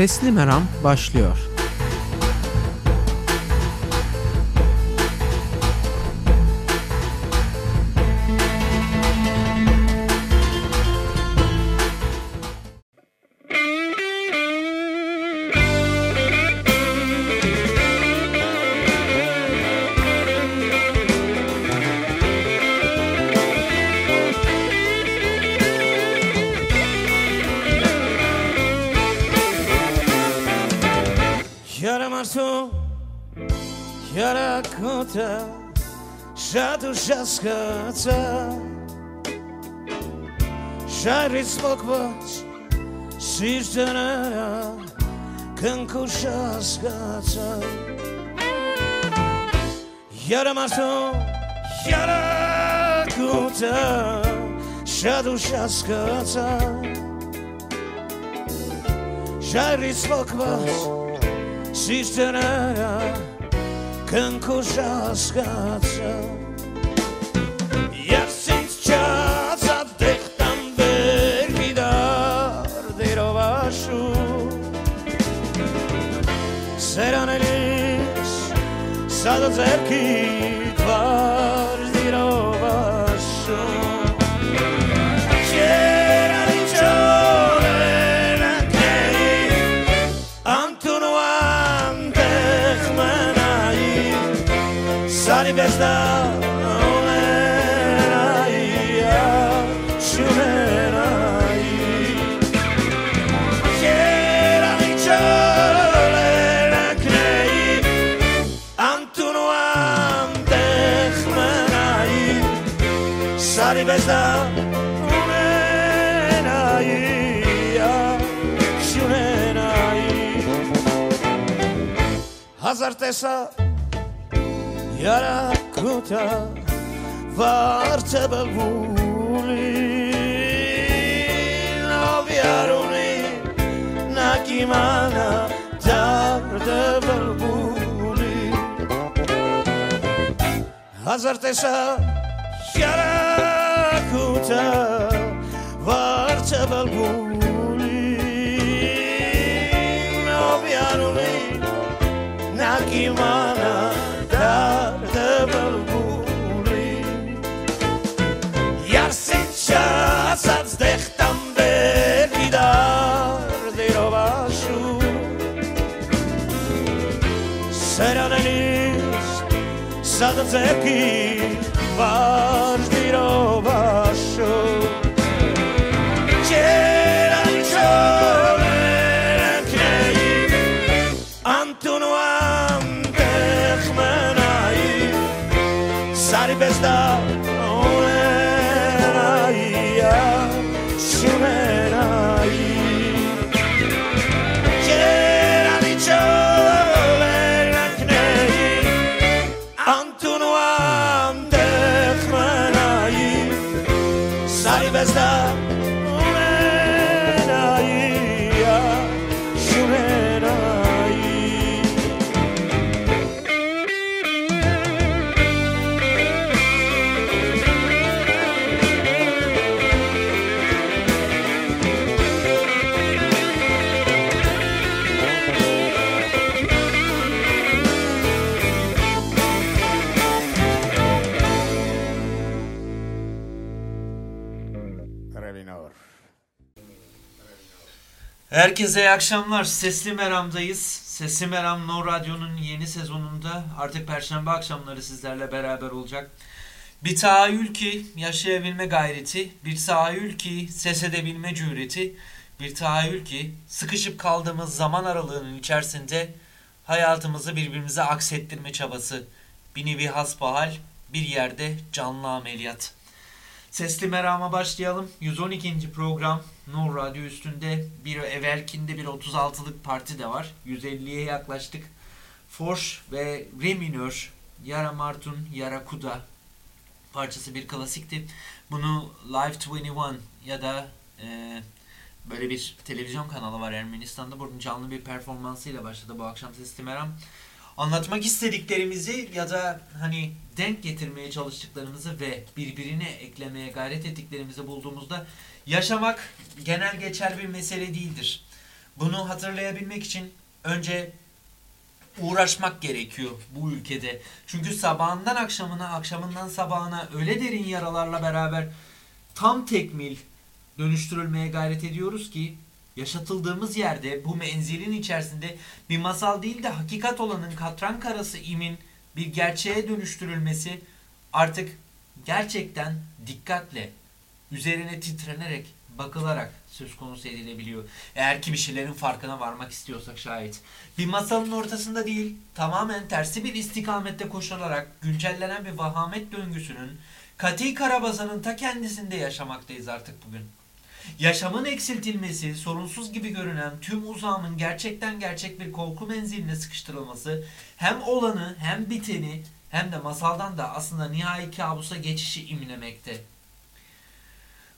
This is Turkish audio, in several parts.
Sesli Meram başlıyor. Շարից մոկված սիրտը կնքուշ ասկացա Երամարդու երակուտը շատ ուշ ասկացա Շարից մոկված սիրտը կնքուշ ասկացա cerquita. rivesa unenaia xunenaia Azartesa jarakuta vartze belguri Noviaruni nakimana jarte belguri Azartesa jarakuta ვარჩა ვარჩა ბალბული ობიანული ნაკიმანა და ბალბული იარსიჩა საც დეხტამდე გიდარდიროვაშუ სერანენის სადაც ეკი ვარდიროვაშუ show. Herkese iyi akşamlar. Sesli Meram'dayız. Sesli Meram No Radyo'nun yeni sezonunda artık Perşembe akşamları sizlerle beraber olacak. Bir tahayyül ki yaşayabilme gayreti, bir tahayyül ki ses edebilme cüreti, bir tahayyül ki sıkışıp kaldığımız zaman aralığının içerisinde hayatımızı birbirimize aksettirme çabası. Bir nevi hasbahal, bir yerde canlı ameliyat. Sesli Meram'a başlayalım. 112. program Nur Radyo üstünde bir evvelkinde bir 36'lık parti de var. 150'ye yaklaştık. Forş ve Re minör Yara Martun Yara Kuda parçası bir klasikti. Bunu Live 21 ya da e, böyle bir televizyon kanalı var Ermenistan'da. Bunun canlı bir performansıyla başladı bu akşam Sesli Meram. Anlatmak istediklerimizi ya da hani denk getirmeye çalıştıklarımızı ve birbirine eklemeye gayret ettiklerimizi bulduğumuzda yaşamak genel geçer bir mesele değildir. Bunu hatırlayabilmek için önce uğraşmak gerekiyor bu ülkede. Çünkü sabahından akşamına, akşamından sabahına öyle derin yaralarla beraber tam tekmil dönüştürülmeye gayret ediyoruz ki yaşatıldığımız yerde bu menzilin içerisinde bir masal değil de hakikat olanın katran karası imin bir gerçeğe dönüştürülmesi artık gerçekten dikkatle üzerine titrenerek bakılarak söz konusu edilebiliyor. Eğer ki bir şeylerin farkına varmak istiyorsak şayet. Bir masalın ortasında değil, tamamen tersi bir istikamette koşularak güncellenen bir vahamet döngüsünün Kati Karabazan'ın ta kendisinde yaşamaktayız artık bugün. Yaşamın eksiltilmesi, sorunsuz gibi görünen tüm uzamın gerçekten gerçek bir korku menziline sıkıştırılması hem olanı hem biteni hem de masaldan da aslında nihai kabusa geçişi imlemekte.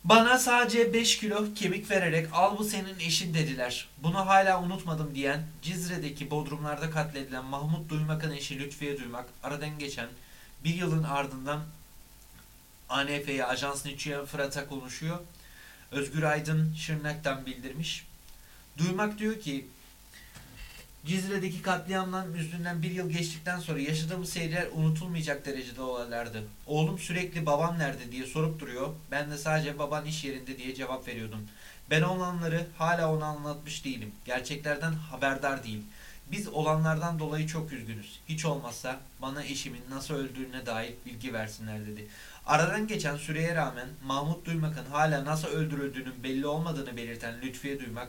Bana sadece 5 kilo kemik vererek al bu senin eşin dediler. Bunu hala unutmadım diyen Cizre'deki bodrumlarda katledilen Mahmut Duymak'ın eşi Lütfiye Duymak aradan geçen bir yılın ardından ANF'ye Ajans Nietzsche'ye Fırat'a konuşuyor. Özgür Aydın Şırnak'tan bildirmiş. Duymak diyor ki Cizre'deki katliamdan üstünden bir yıl geçtikten sonra yaşadığımız seyirler unutulmayacak derecede olaylardı. Oğlum sürekli babam nerede diye sorup duruyor. Ben de sadece baban iş yerinde diye cevap veriyordum. Ben olanları hala ona anlatmış değilim. Gerçeklerden haberdar değil. Biz olanlardan dolayı çok üzgünüz. Hiç olmazsa bana eşimin nasıl öldüğüne dair bilgi versinler dedi. Aradan geçen süreye rağmen Mahmut Duymak'ın hala nasıl öldürüldüğünün belli olmadığını belirten Lütfiye Duymak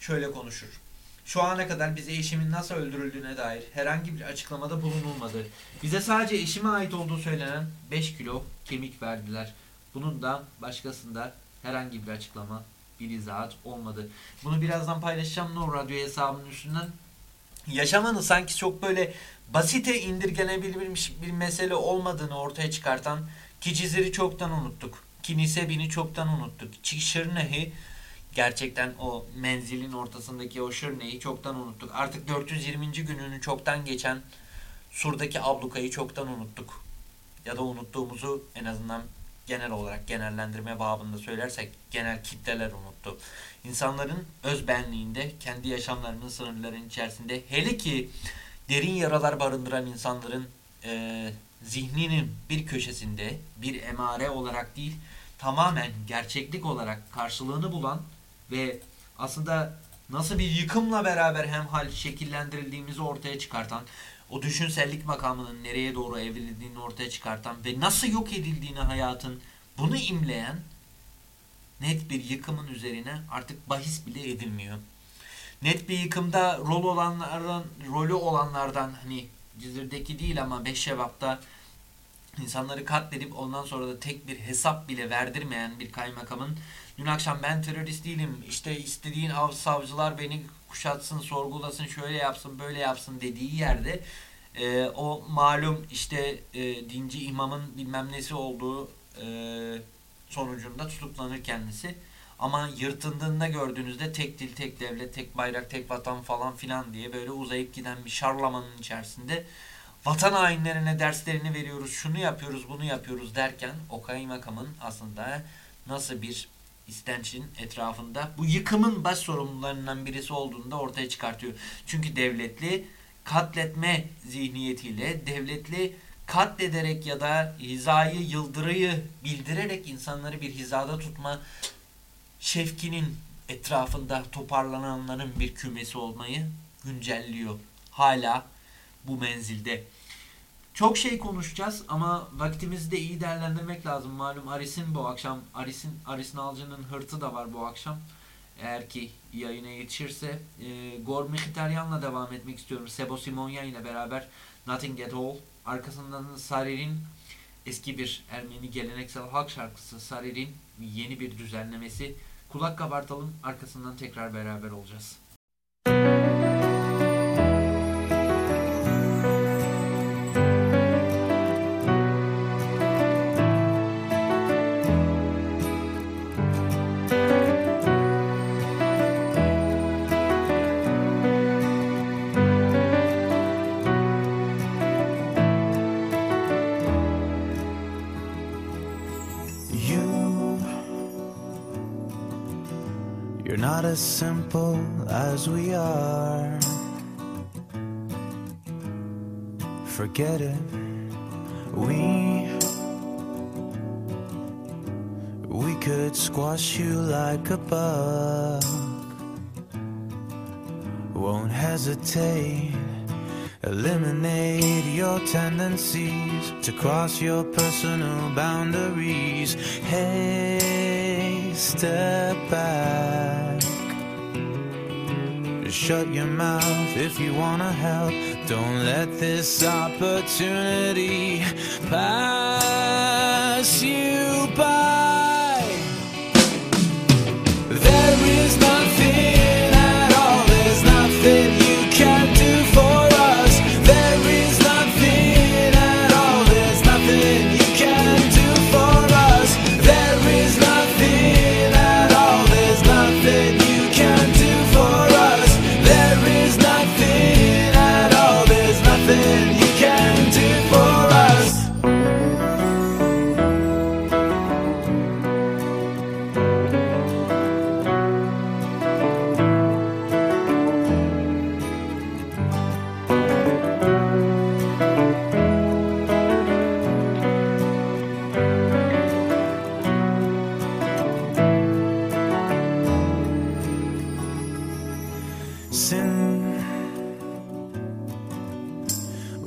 şöyle konuşur. Şu ana kadar bize eşimin nasıl öldürüldüğüne dair herhangi bir açıklamada bulunulmadı. Bize sadece eşime ait olduğu söylenen 5 kilo kemik verdiler. Bunun da başkasında herhangi bir açıklama, bir izahat olmadı. Bunu birazdan paylaşacağım Nur Radyo hesabının üstünden. Yaşamanın sanki çok böyle basite indirgenebilmiş bir mesele olmadığını ortaya çıkartan ki Cizir'i çoktan unuttuk. Ki Nisebin'i çoktan unuttuk. Çişirnehi gerçekten o menzilin ortasındaki o Şırne'yi çoktan unuttuk. Artık 420. gününü çoktan geçen Sur'daki ablukayı çoktan unuttuk. Ya da unuttuğumuzu en azından genel olarak genellendirme babında söylersek genel kitleler unuttu. İnsanların öz benliğinde, kendi yaşamlarının sınırlarının içerisinde hele ki derin yaralar barındıran insanların e, zihninin bir köşesinde bir emare olarak değil tamamen gerçeklik olarak karşılığını bulan ve aslında nasıl bir yıkımla beraber hemhal şekillendirildiğimizi ortaya çıkartan, o düşünsellik makamının nereye doğru evrildiğini ortaya çıkartan ve nasıl yok edildiğini hayatın bunu imleyen net bir yıkımın üzerine artık bahis bile edilmiyor. Net bir yıkımda rol olanlardan, rolü olanlardan hani Cizir'deki değil ama Beş Şevap'ta insanları katledip ondan sonra da tek bir hesap bile verdirmeyen bir kaymakamın dün akşam ben terörist değilim işte istediğin av savcılar beni kuşatsın sorgulasın şöyle yapsın böyle yapsın dediği yerde e, o malum işte e, dinci imamın bilmem nesi olduğu e, sonucunda tutuklanır kendisi. Ama yırtındığında gördüğünüzde tek dil, tek devlet, tek bayrak, tek vatan falan filan diye böyle uzayıp giden bir şarlamanın içerisinde vatan hainlerine derslerini veriyoruz, şunu yapıyoruz, bunu yapıyoruz derken o kaymakamın aslında nasıl bir istençin etrafında bu yıkımın baş sorumlularından birisi olduğunu da ortaya çıkartıyor. Çünkü devletli katletme zihniyetiyle devletli katlederek ya da hizayı, yıldırıyı bildirerek insanları bir hizada tutma şefkinin etrafında toparlananların bir kümesi olmayı güncelliyor. Hala bu menzilde. Çok şey konuşacağız ama vaktimizi de iyi değerlendirmek lazım. Malum Aris'in bu akşam, Aris'in Aris Nalcı'nın hırtı da var bu akşam. Eğer ki yayına yetişirse e, Gor Mkhitaryan'la devam etmek istiyorum. Sebo Simonyan ile beraber Nothing at All. Arkasından Sarir'in eski bir Ermeni geleneksel halk şarkısı Sarir'in yeni bir düzenlemesi. Kulak kabartalım arkasından tekrar beraber olacağız. Not as simple as we are. Forget it. We we could squash you like a bug. Won't hesitate. Eliminate your tendencies to cross your personal boundaries. Hey, step back. Shut your mouth if you wanna help. Don't let this opportunity pass you by.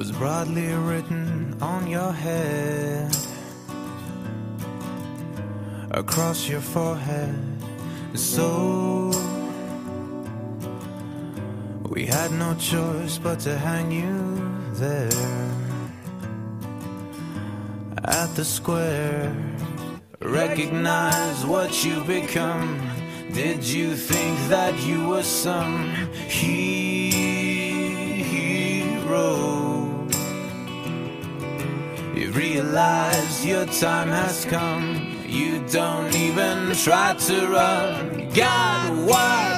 Was broadly written on your head, across your forehead. So we had no choice but to hang you there at the square. Recognize what you become. Did you think that you were some hero? Realize your time has come. You don't even try to run. God, what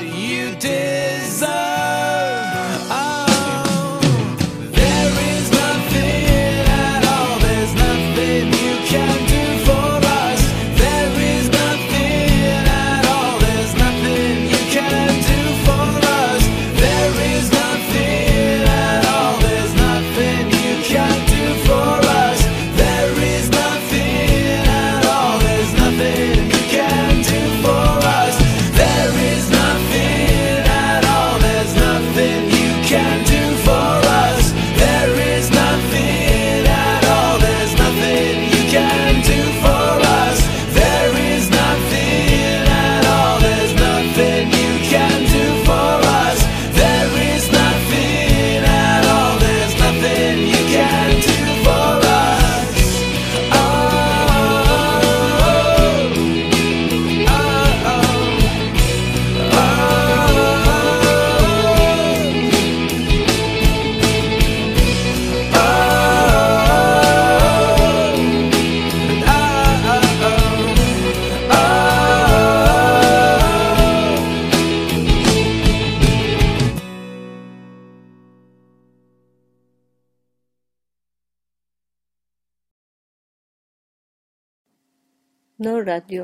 Nor Radyo,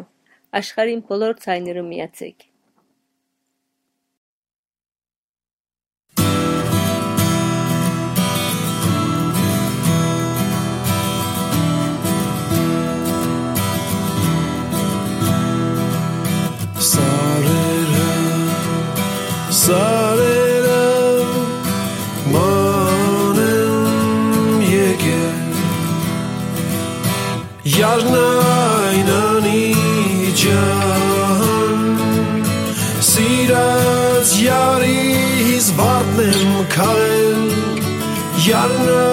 աշխարհին բոլոր ձայները միացեք։ darkness.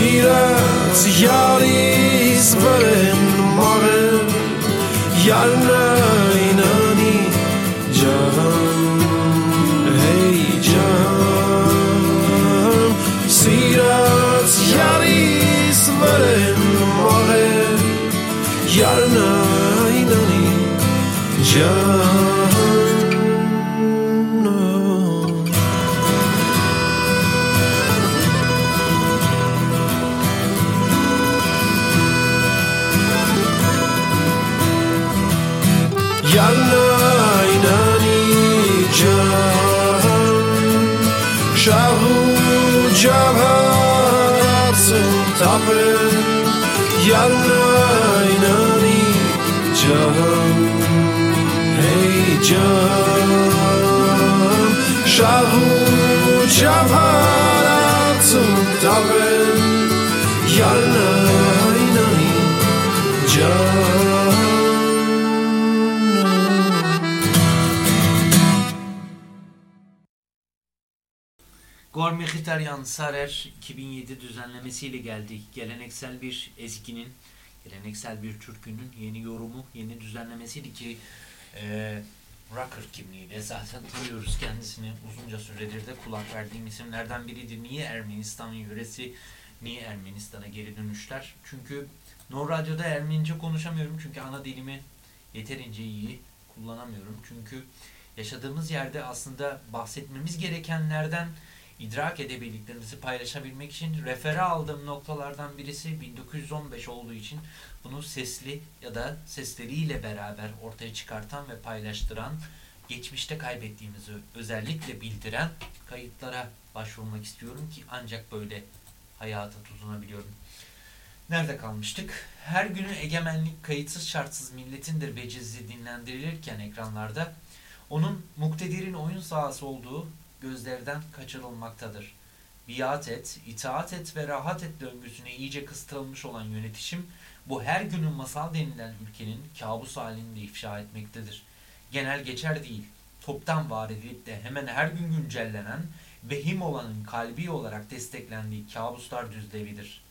wieder sich ja dies für den Morgen, Jan finally jump, hey Shavu Gormekhitaryan Sarer 2007 düzenlemesiyle geldi. Geleneksel bir ezginin, geleneksel bir türkünün yeni yorumu, yeni düzenlemesiydi ki e, rocker kimliğiyle zaten tanıyoruz kendisini. Uzunca süredir de kulak verdiğim isimlerden biridir. Niye Ermenistan yöresi, niye Ermenistan'a geri dönüşler? Çünkü No Radyo'da Ermenice konuşamıyorum çünkü ana dilimi yeterince iyi kullanamıyorum. Çünkü yaşadığımız yerde aslında bahsetmemiz gerekenlerden idrak edebildiklerimizi paylaşabilmek için refere aldığım noktalardan birisi 1915 olduğu için bunu sesli ya da sesleriyle beraber ortaya çıkartan ve paylaştıran, geçmişte kaybettiğimizi özellikle bildiren kayıtlara başvurmak istiyorum ki ancak böyle hayata tutunabiliyorum. Nerede kalmıştık? Her günü egemenlik kayıtsız şartsız milletindir vecizi dinlendirilirken ekranlarda onun muktedirin oyun sahası olduğu gözlerden kaçırılmaktadır. Biat et, itaat et ve rahat et döngüsüne iyice kıstırılmış olan yönetişim bu her günün masal denilen ülkenin kabus halini de ifşa etmektedir. Genel geçer değil, toptan var edilip de hemen her gün güncellenen, vehim olanın kalbi olarak desteklendiği kabuslar düzlevidir.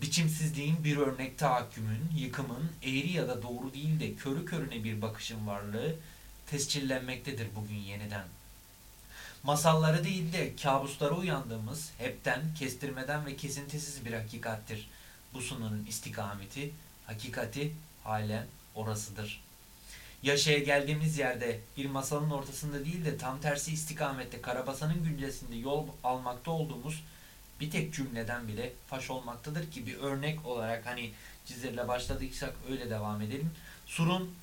Biçimsizliğin bir örnek tahakkümün, yıkımın, eğri ya da doğru değil de körü körüne bir bakışın varlığı tescillenmektedir bugün yeniden. Masallara değil de kabuslara uyandığımız hepten, kestirmeden ve kesintisiz bir hakikattir. Bu sununun istikameti, hakikati halen orasıdır. Yaşaya geldiğimiz yerde bir masalın ortasında değil de tam tersi istikamette Karabasan'ın güncesinde yol almakta olduğumuz bir tek cümleden bile faş olmaktadır ki bir örnek olarak hani Cizir'le başladıysak öyle devam edelim. Sur'un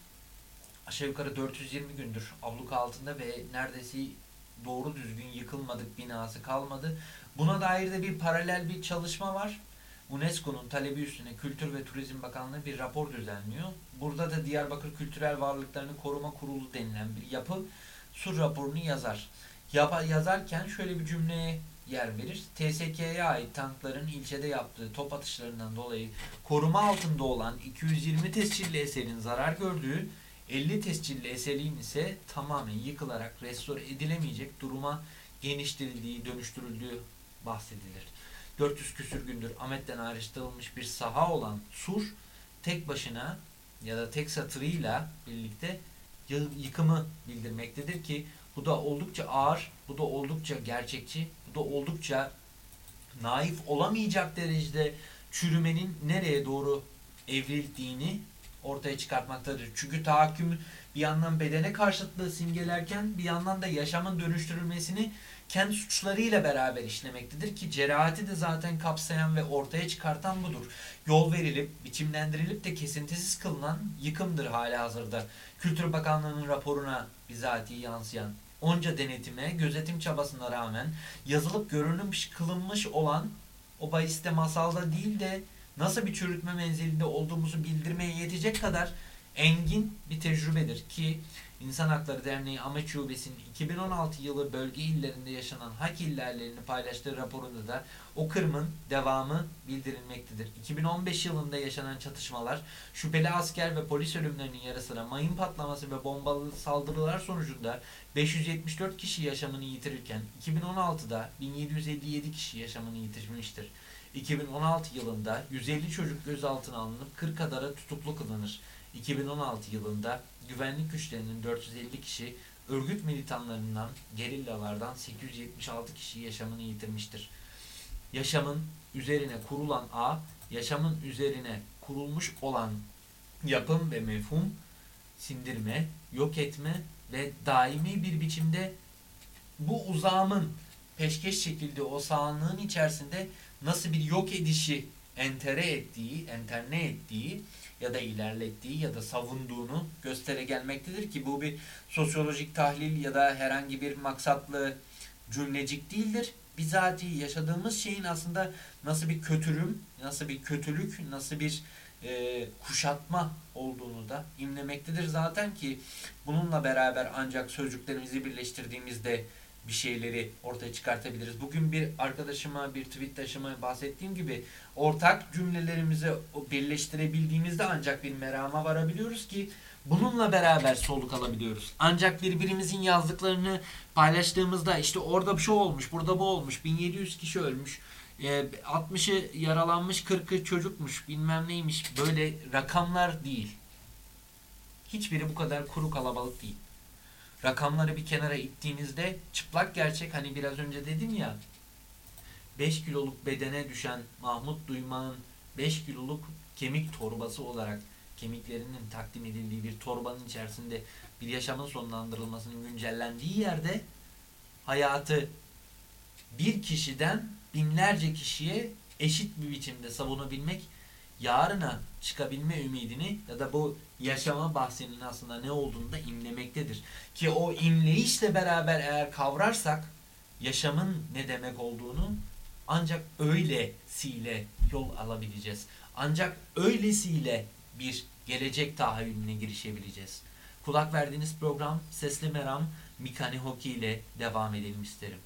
aşağı yukarı 420 gündür abluka altında ve neredeyse doğru düzgün yıkılmadık binası kalmadı. Buna dair de bir paralel bir çalışma var. UNESCO'nun talebi üstüne Kültür ve Turizm Bakanlığı bir rapor düzenliyor. Burada da Diyarbakır Kültürel Varlıklarını Koruma Kurulu denilen bir yapı sur raporunu yazar. Yapa, yazarken şöyle bir cümleye yer verir. TSK'ye ait tankların ilçede yaptığı top atışlarından dolayı koruma altında olan 220 tescilli eserin zarar gördüğü 50 tescilli eserin ise tamamen yıkılarak restore edilemeyecek duruma geniştirildiği, dönüştürüldüğü bahsedilir. 400 küsür gündür Ahmet'ten ayrıştırılmış bir saha olan Sur tek başına ya da tek satırıyla birlikte yı- yıkımı bildirmektedir ki bu da oldukça ağır, bu da oldukça gerçekçi, bu da oldukça naif olamayacak derecede çürümenin nereye doğru evrildiğini ortaya çıkartmaktadır. Çünkü tahakküm bir yandan bedene karşıtlığı simgelerken bir yandan da yaşamın dönüştürülmesini kendi suçlarıyla beraber işlemektedir ki cerahati de zaten kapsayan ve ortaya çıkartan budur. Yol verilip, biçimlendirilip de kesintisiz kılınan yıkımdır hala hazırda. Kültür Bakanlığı'nın raporuna bizatihi yansıyan onca denetime, gözetim çabasına rağmen yazılıp görünmüş, kılınmış olan o bahiste masalda değil de nasıl bir çürütme menzilinde olduğumuzu bildirmeye yetecek kadar engin bir tecrübedir ki İnsan Hakları Derneği Ahmet Şubesi'nin 2016 yılı bölge illerinde yaşanan hak ihlallerini paylaştığı raporunda da o kırmın devamı bildirilmektedir. 2015 yılında yaşanan çatışmalar, şüpheli asker ve polis ölümlerinin yarı sıra mayın patlaması ve bombalı saldırılar sonucunda 574 kişi yaşamını yitirirken 2016'da 1757 kişi yaşamını yitirmiştir. 2016 yılında 150 çocuk gözaltına alınıp 40 kadara tutuklu kılınır. 2016 yılında güvenlik güçlerinin 450 kişi, örgüt militanlarından, gerillalardan 876 kişi yaşamını yitirmiştir. Yaşamın üzerine kurulan ağ, yaşamın üzerine kurulmuş olan yapım ve mefhum, sindirme, yok etme ve daimi bir biçimde bu uzamın peşkeş şekilde o sağlığın içerisinde nasıl bir yok edişi entere ettiği, enterne ettiği ya da ilerlettiği ya da savunduğunu göstere gelmektedir ki bu bir sosyolojik tahlil ya da herhangi bir maksatlı cümlecik değildir. Bizatihi yaşadığımız şeyin aslında nasıl bir kötürüm, nasıl bir kötülük, nasıl bir e, kuşatma olduğunu da imlemektedir zaten ki bununla beraber ancak sözcüklerimizi birleştirdiğimizde bir şeyleri ortaya çıkartabiliriz. Bugün bir arkadaşıma bir tweet taşıma bahsettiğim gibi ortak cümlelerimizi birleştirebildiğimizde ancak bir merama varabiliyoruz ki bununla beraber soluk alabiliyoruz. Ancak birbirimizin yazdıklarını paylaştığımızda işte orada bir şey olmuş, burada bu olmuş, 1700 kişi ölmüş, 60'ı yaralanmış, 40'ı çocukmuş, bilmem neymiş böyle rakamlar değil. Hiçbiri bu kadar kuru kalabalık değil rakamları bir kenara ittiğinizde çıplak gerçek hani biraz önce dedim ya 5 kiloluk bedene düşen Mahmut Duyma'nın 5 kiloluk kemik torbası olarak kemiklerinin takdim edildiği bir torbanın içerisinde bir yaşamın sonlandırılmasının güncellendiği yerde hayatı bir kişiden binlerce kişiye eşit bir biçimde savunabilmek yarına çıkabilme ümidini ya da bu yaşama bahsinin aslında ne olduğunu da imlemektedir. Ki o imleyişle beraber eğer kavrarsak yaşamın ne demek olduğunu ancak öylesiyle yol alabileceğiz. Ancak öylesiyle bir gelecek tahayyülüne girişebileceğiz. Kulak verdiğiniz program Sesli Meram Mikani Hoki ile devam edelim isterim.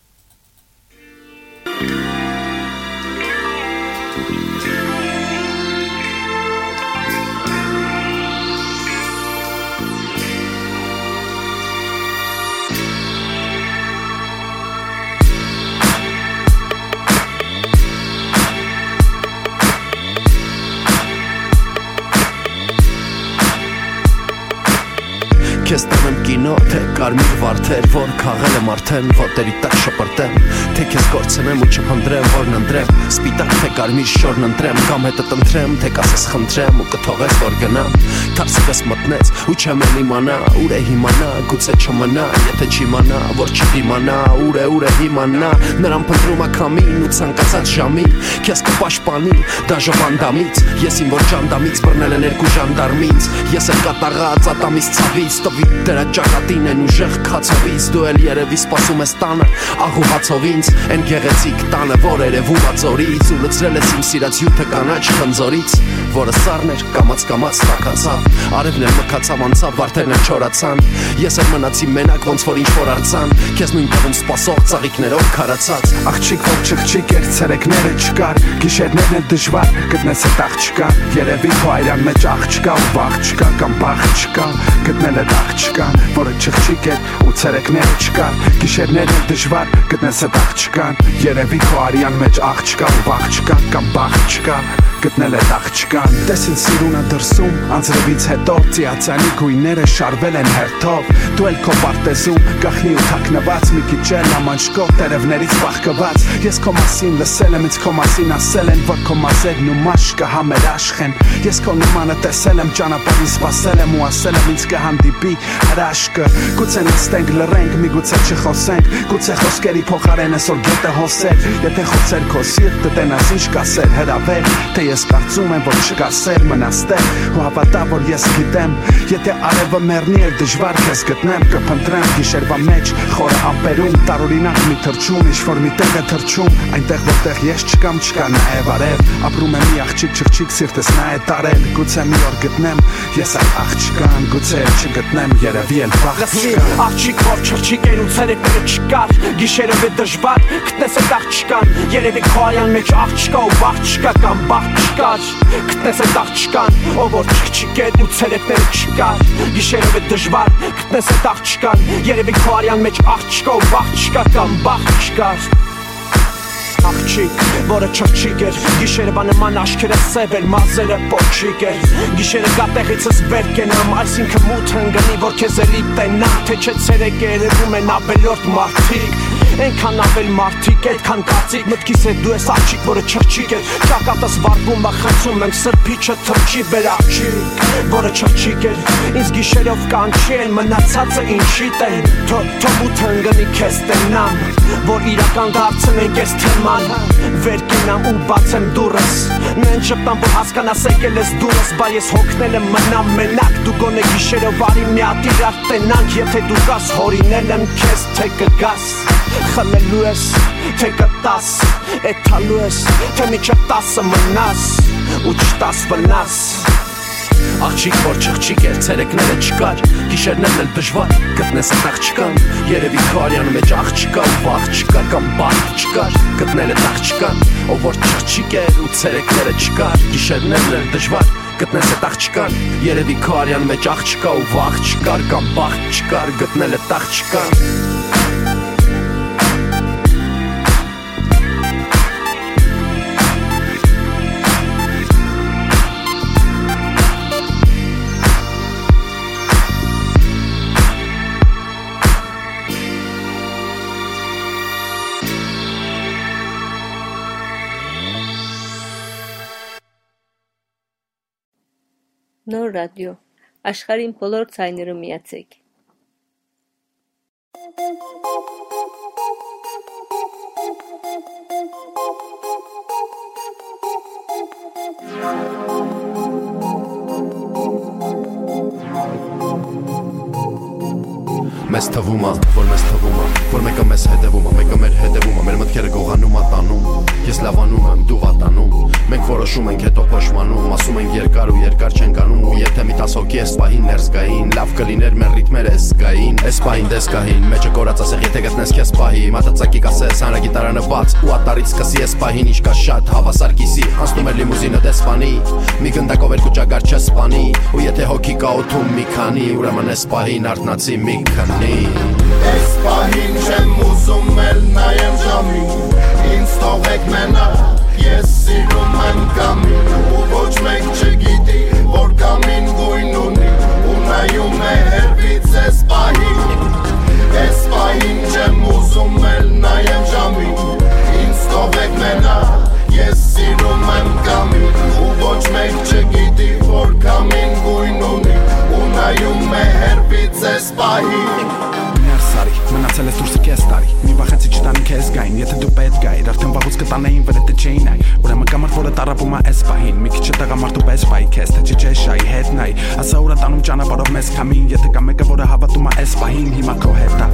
Կինո, թե կարմիր վարդեր, որ քաղել եմ արդեն ոտերի տակ շպրտեմ, թե քեզ կորցնեմ ու չփնտրեմ, որն ընտրեմ, սպիտակ թե կարմիր շորն ընտրեմ, կամ հետը տնտրեմ, թե կասես խնդրեմ ու կթողես որ գնամ, թարսիկս մտնեց ու չեմ էլ իմանա, ուր է հիմանա, գուցե չմնա, եթե չիմանա, որ չդիմանա, ուր է, ուր է հիմանա, նրան փնտրում ա քամին ու ցանկացած ժամի, քեզ կպաշտպանի դաժովանդամից, ես իմ որ ճանդամից բռնել են երկու ժանդարմից, ես եմ կատաղած ատամից ցավից, տվի դրա ճակատին են ուժեղ քացովից դու էլ երևի սպասում ես տանը աղու հացով ինձ այն գեղեցիկ տանը որ երևում ա ծորից ու լցրել ես իմ սիրած յութը կանաչ խնձորից որը սառն էր կամած կամած տակացավ արևն էլ մքացավ անցավ վարդերն էլ չորացան ես էլ մնացի մենակ ոնց որ ինչ որ արցան քեզ նույն տեղում սպասող ծաղիկներով քարացած Աղջիկ ով չխչիկ էր ցերեկները չկար Գիշերներն էլ դժվար գտնես այդ աղջկա Երևի քո այրան մեջ աղջկա ու վաղ չկա կամ բաղ չկա Գտնել այդ աղջկան որը չխչիկ էր ու ցերեկները չկար Գիշերներն էլ դժվար գտնես այդ աղջկան Երևի քո արյան մեջ աղջկա ու վաղ չկա կամ բաղ չկա գտնել այդ աղջկան Տես ինձ սիրունը դրսում, անձրևից հետո Ծիածանի գույները շարվել են հերթով Դու էլ քո պարտեզում, գախնի ու թակնված Մի քիչ էլ ամանջկով տերևներից բախկված Ես քո մասին լսել եմ, ինձ քո մասին ասել են Որ քո մազերն ու մաշ կհամեր աշխեն Ես քո նմանը տեսել եմ, ճանապարհին սպասել եմ ու ասել եմ ինձ կհանդիպի հրաշքը Գուցե նստենք լռենք, մի գուցե չխոսենք Գուցե խոսքերի փոխարեն այսօր գետը հոսեր Եթե խոսեր քո սիրտը դե տենաս ինչ կասեր հրավեր Թե ես կարծում եմ որ չկասեր մնաստեր ու հավատա որ ես գիտեմ Եթե արևը մեռնի էլ դժվար քեզ գտնեմ կփնտրեմ գիշերվա մեջ խորը ամպերում տարօրինակ մի թրջում ինչ որ մի տեղ է թրջում այնտեղ որտեղ ես չկամ չկա նաեւ արև ապրում եմ մի աղջիկ չղջիկ սիրտս նա է տարել գուցե մի օր գտնեմ ես այդ աղջկան գուցե չգտնեմ երևի էլ Լսի, չկա աղջիկ որ չրջիկ էր ու ցերեկները չկար Գիշերով է դժվար, գտնես այդ աղջկան Երևի քո արյան մեջ աղջկա ու բաղ չկա կամ բաղ չկար Գտնես այդ աղջկան, ով որ չրջիկ էր ու ցերեկները չկար Գիշերով է դժվար, գտնես այդ աղջկան Երևի քո արյան մեջ աղջկա ու բաղ չկա կամ բաղ չկար աղջիկ, որը չրջիկ էր Գիշերվա նման աշքերը սև էր, մազերը պոչիկ էր Գիշերը գատեղիցս վեր կենամ, այսինքը մութ ընգնի, որ քեզ էլի տենա Թե չէ ցերեկ երևում են ավելորդ մարդիկ Ենքան ավել մարդիկ, այդքան կարծիք մտքիս հետ դու ես աղջիկ, որը չրջիկ էր Ճակատս վարգում բա խցում ենք սրբիչը թրջի բեր աղջիկ, որը չրջիկ էր Ինձ գիշերով կանչի են մնացածը ինչիտ են Թո թո մութ ընգնի քեզ տենամ, որ իրական դարձնենք այս թեման Վեր կենամ ու բացեմ դուրս Մեն շպտամ, որ հասկանաս եկել ես դուրս Բա ես հոգնել եմ մնամ մենակ Դու գոնե գիշերով արի մի հատ իրար տենանք Եթե դու գաս հորինել եմ քեզ թե կգաս Խմելու ես, թե կտաս Էթալու ես, թե միջը տասը մնաս Ու չտաս վնաս Աղջիկ որ չղջիկ էր, ցերեկները չկար Գիշերներն էլ դժվար, գտնես այդ աղջկան Երևի քո արյան մեջ աղջկա ու վաղ չկար կամ բարդ չկար Գտնել այդ աղջկան, ով որ չղջիկ էր ու ցերեկները չկար Գիշերներն էլ դժվար, գտնես այդ աղջկան Երևի քո արյան մեջ աղջկա ու վաղ չկար կամ բարդ չկար Գտնել այդ աղջկան Նոր ռադիո աշխարհին բոլոր ցայները միացեք Մեզ թվում է, որ մեզ թվում է, որ մեկը մեզ հետևում է, մեկը մեր հետևում է, մեր մտքերը գողանում ատանում։ Ես լավանում եմ, դու վատանում։ Մենք որոշում ենք հետո փոշմանում, ասում ենք երկար ու երկար չենք անում ու եթե մի 10 հոգի էս պահին ներս գային, լավ կլիներ մեր ռիթմերը էս գային, էս պահին դես գային, մեջը կորած ասեղ եթե գտնես քեզ պահի, մատածակի կասես հանրագիտարանը բաց ու ատարից սկսի էս պահին ինչ կա շատ հավասար կիսի, անցնում է լիմուզինը դեսպանի, մի գնդակով երկու ճագար չսպանի, ու եթե հոգի կա օթում մի քանի, ուրեմն էս պահին արտնացի մի քանի։ Այս պահին չեմ ուզում էլ նայեմ ժամին Ինձ թողեք մենակ Ես սիրում եմ կամին Ու ոչ մեկ չգիտի Որ կամին գույն ունի Ու նայում է հերվից այս պահին Այս պահին չեմ ուզում էլ նայեմ ժամին Ինձ թողեք մենակ Ես սիրում եմ կամին Ու ոչ մեկ չգիտի Որ կամին գույն ունի Ու նայում է հերվից այս պահին Ներսարի, մնացել ես դուրսը կես տարի Մի վախեցի չտանի քեզ գային, եթե դու պետք գայր Արդեն վաղուց կտանեին վրետը չէին այ Ուրեմն կամար որը տարապում է էս պահին Մի քիչ տղամարդու պես պայի քեզ, թե չէ շայի հետ նայ Ասա ուրա տանում ճանապարհով մեզ քամին Եթե կա մեկը որը հավատում է էս պահին Հիմա քո հետ է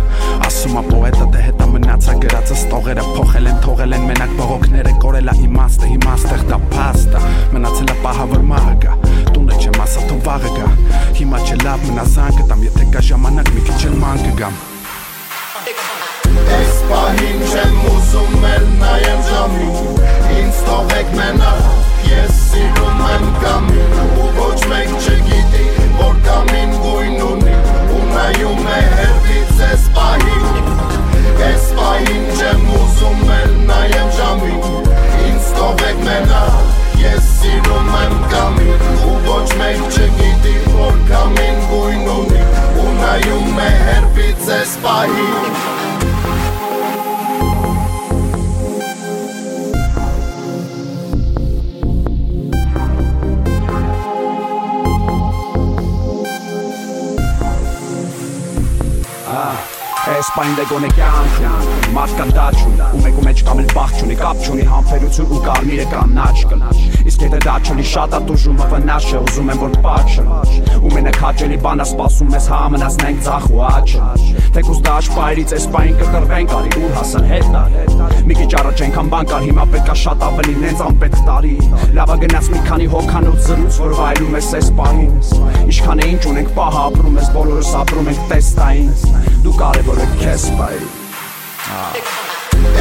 Ասում է պոետը դե հետա մնացա գրածը ստողերը փոխել են, թողել են մենակ բողոքները Կորել է իմաստը, հիմա ստեղ դա փաստը Մնացել է պահը որ մահը տուն է չեմ ասա թող վաղը գա հիմա չէ լավ մնասան կտամ եթե կա ժամանակ մի քիչ էլ ման կգամ Այս պահին չեմ ուզում էլ նայեմ ժամին Ինձ թողեք մենակ ես սիրում եմ կամին ու ոչ մեկ չգիտի որ կամին գույն ունի ու նայում է հերվից ես պահին ես պահին չեմ ուզում էլ նայեմ ժամին ինձ թողեք մենակ ես սիրում եմ կամին ու ոչ մեկ չգիտի որ կամին գույն ունի ու նայում է հերվից ես պահին Էսպայն դե գոնե կյանք Մարդկան դա չունի ու մեկու մեջ կամ էլ բախ չունի Կապ չունի համբերություն ու կարմիրը կանաչ կնաչ Իսկ եթե դա չլի շատ ատուժումը վնաս չէ Ուզում եմ որ պաչը ու մենակ հաճելի բանա սպասում ես համնասնենք ձախ ու աչը Թեկուզ դա աշպայրից էսպայն կտրվենք արի ուր հասան հետ Մի քիչ առաջ այնքան բան կար հիմա պետքա շատ ավելի նենց անպետք տարի Լավա գնաց մի քանի հոգանոց զրույց որ վայելում ես էս պահին Ինչքան է ինչ ունենք պահը ապրում ես բոլորս ապրում ենք տեստային Դու կարևոր ես քեզ պայի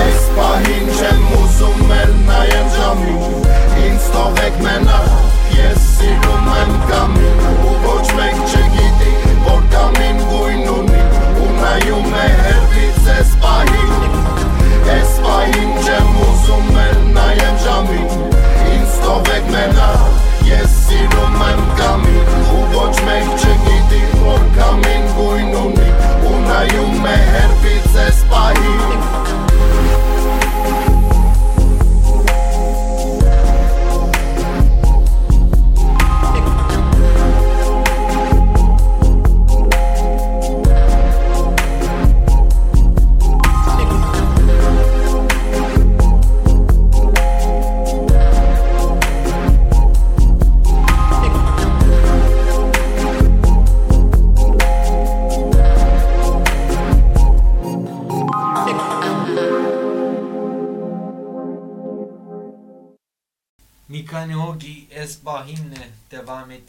Այս պահին չեմ ուզում էլ նայեմ ժամին Ինձ թողեք մենակ Ես սիրում եմ կամին Ու ոչ մեկ չգիտի Որ կամին գույն ունի Ու նայում է հերվից այս պահին Այս պահին չեմ ուզում էլ նայեմ ժամին Ինձ թողեք մենակ Ես սիրում եմ կամին